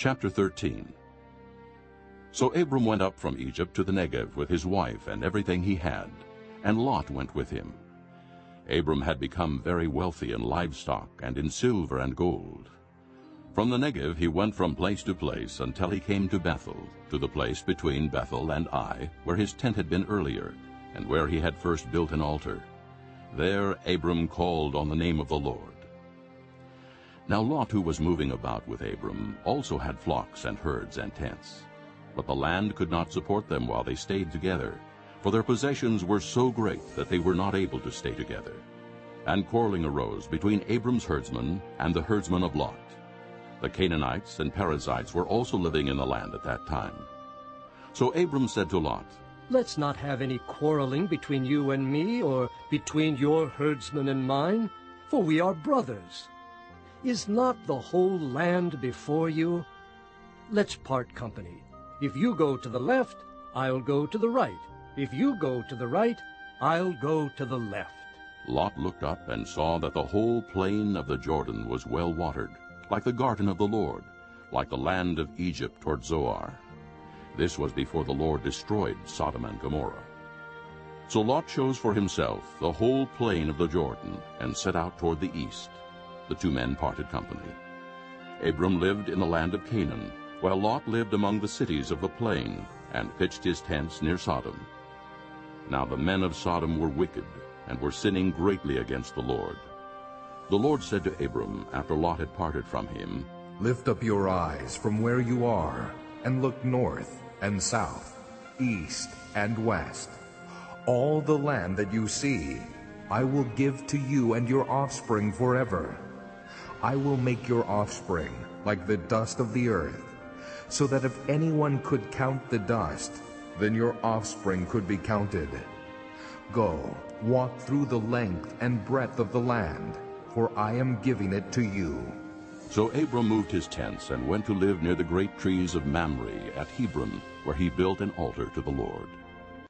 Chapter 13 So Abram went up from Egypt to the Negev with his wife and everything he had, and Lot went with him. Abram had become very wealthy in livestock and in silver and gold. From the Negev he went from place to place until he came to Bethel, to the place between Bethel and Ai, where his tent had been earlier, and where he had first built an altar. There Abram called on the name of the Lord. Now Lot, who was moving about with Abram, also had flocks and herds and tents. But the land could not support them while they stayed together, for their possessions were so great that they were not able to stay together. And quarreling arose between Abram's herdsmen and the herdsmen of Lot. The Canaanites and Perizzites were also living in the land at that time. So Abram said to Lot, Let's not have any quarreling between you and me, or between your herdsmen and mine, for we are brothers. Is not the whole land before you? Let's part company. If you go to the left, I'll go to the right. If you go to the right, I'll go to the left. Lot looked up and saw that the whole plain of the Jordan was well watered, like the garden of the Lord, like the land of Egypt toward Zoar. This was before the Lord destroyed Sodom and Gomorrah. So Lot chose for himself the whole plain of the Jordan and set out toward the east. The two men parted company. Abram lived in the land of Canaan, while Lot lived among the cities of the plain, and pitched his tents near Sodom. Now the men of Sodom were wicked, and were sinning greatly against the Lord. The Lord said to Abram, after Lot had parted from him, Lift up your eyes from where you are, and look north and south, east and west. All the land that you see, I will give to you and your offspring forever. I will make your offspring like the dust of the earth, so that if anyone could count the dust, then your offspring could be counted. Go, walk through the length and breadth of the land, for I am giving it to you. So Abram moved his tents and went to live near the great trees of Mamre at Hebron, where he built an altar to the Lord.